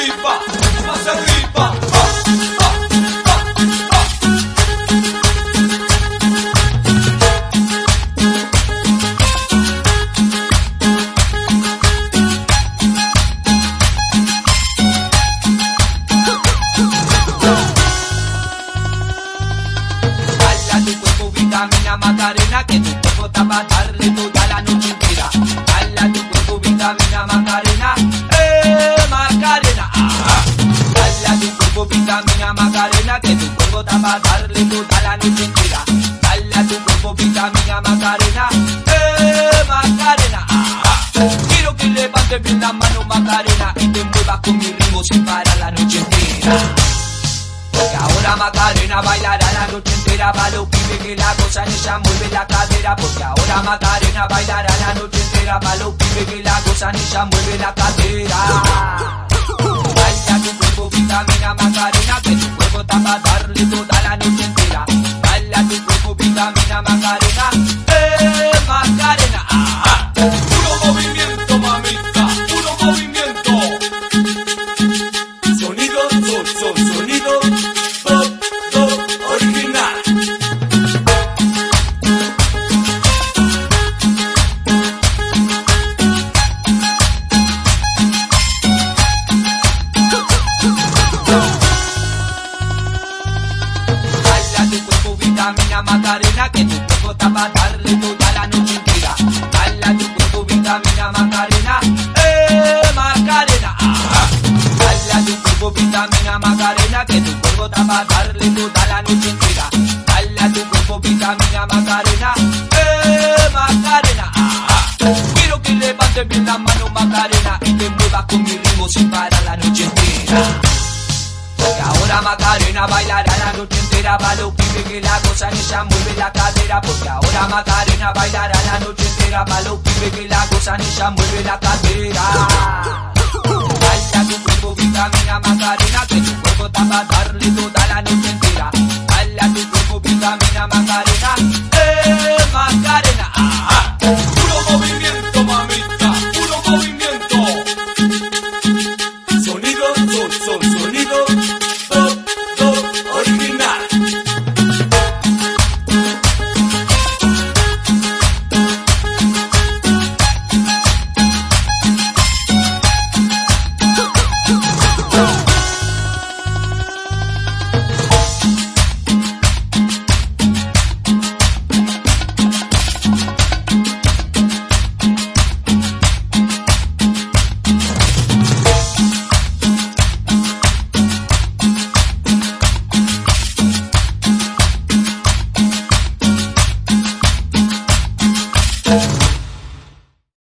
arriba, más arriba. A tu vitamina Macarena, que tu cuerpo está para darle toda la noche entera. Dale a tu cuerpo vitamina Macarena, que tu cuerpo está para darle toda la noche entera. Dale a tu cuerpo vitamina Macarena, eh, Macarena. ah. Quiero que levantes bien la mano Macarena y te muevas con mi ritmo sin parar la noche entera. Porque ahora Macarena bailará la noche entera Pa' los pibes que la gozan ella mueve la cadera Porque ahora Macarena bailará la noche entera Pa' los pibes que la gozan ella mueve la cadera vitamina Macarena Que tu cuerpo está pa' darle toda la noche entera Baila tu cuerpo vitamina Macarena a tu cuerpo vitamina Macarena, que tu cuerpo está para darle toda la noche entera. Dale a tu cuerpo vitamina Macarena, eh, Macarena. ah. Dale a tu cuerpo vitamina Macarena, que tu cuerpo está para darle toda la noche entera. Dale a tu cuerpo vitamina Macarena, eh, Macarena. ah. Quiero que levantes bien la mano Macarena y te muevas con mi ritmo sin parar la noche entera. Porque ahora Macarena bailará la noche entera Pa' los pibes que la gozan ella mueve la cadera. Porque ahora Macarena bailará la noche entera Pa' los pibes que la gozan ella mueve la cadera. Baila tu cuerpo vitamina Macarena Que tu cuerpo está pa' darle toda